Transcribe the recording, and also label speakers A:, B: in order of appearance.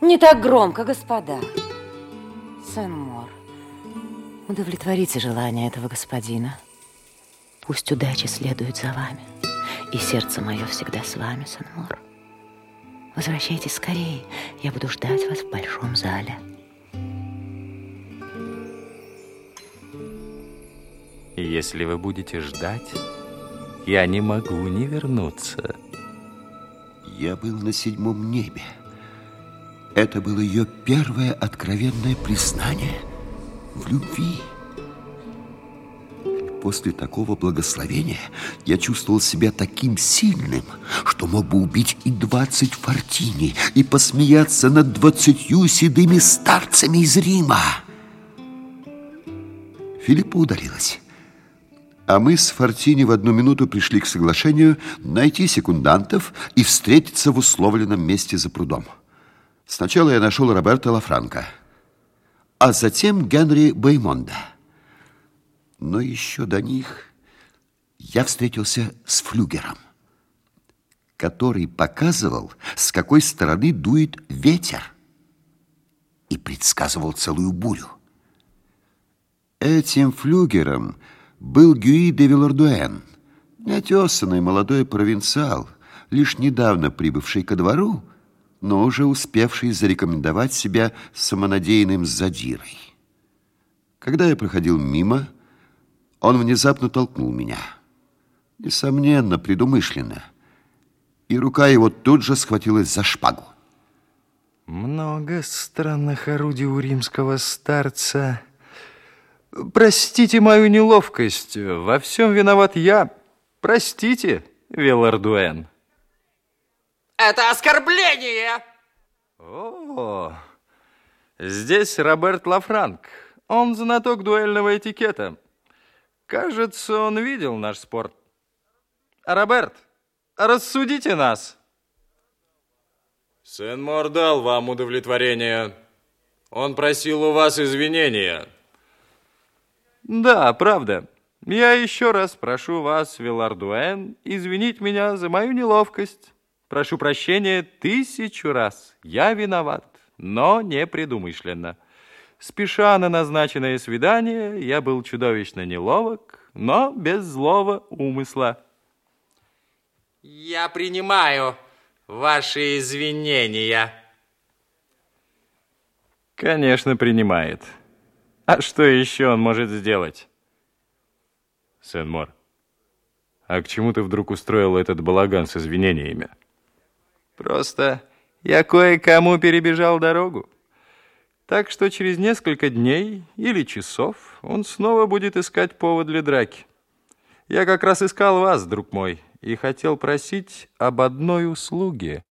A: Не так громко, господа. Сен-Мор, удовлетворите желание этого господина. Пусть удача следует за вами, и сердце мое всегда с вами, Сен-Мор. Возвращайтесь скорее, я буду ждать вас в большом зале.
B: Если вы будете ждать, я не могу не вернуться.
C: Я был на седьмом небе. Это было ее первое откровенное признание в любви. После такого благословения я чувствовал себя таким сильным, что мог бы убить и двадцать фортини, и посмеяться над двадцатью седыми старцами из Рима. Филиппа удалилась. А мы с Фортини в одну минуту пришли к соглашению найти секундантов и встретиться в условленном месте за прудом. Сначала я нашел Роберта Лафранка, а затем Генри Беймонда. Но еще до них я встретился с флюгером, который показывал, с какой стороны дует ветер и предсказывал целую бурю. Этим флюгером был Гюи де Вилардуэн, неотесанный молодой провинциал, лишь недавно прибывший ко двору, но уже успевший зарекомендовать себя самонадеянным задирой. Когда я проходил мимо, он внезапно толкнул меня. Несомненно, предумышленно. И рука его тут же схватилась за шпагу.
B: Много странных орудий у римского старца. Простите мою неловкость. Во всем виноват я. Простите, Велардуэн.
D: Это оскорбление!
B: О, здесь Роберт Лафранк. Он знаток дуэльного этикета. Кажется, он видел наш спорт. Роберт, рассудите нас.
E: Сен-Мор дал вам удовлетворение. Он просил у вас извинения.
B: Да, правда. Я еще раз прошу вас, Вилардуэн, извинить меня за мою неловкость. Прошу прощения тысячу раз. Я виноват, но не предумышленно. Спеша на назначенное свидание, я был чудовищно неловок, но без злого умысла.
D: Я принимаю ваши извинения.
B: Конечно, принимает. А что еще он может сделать? Сен-Мор, а к чему ты вдруг устроил этот балаган с извинениями? Просто я кое-кому перебежал дорогу. Так что через несколько дней или часов он снова будет искать повод для драки. Я как раз искал вас, друг мой, и хотел просить об одной услуге.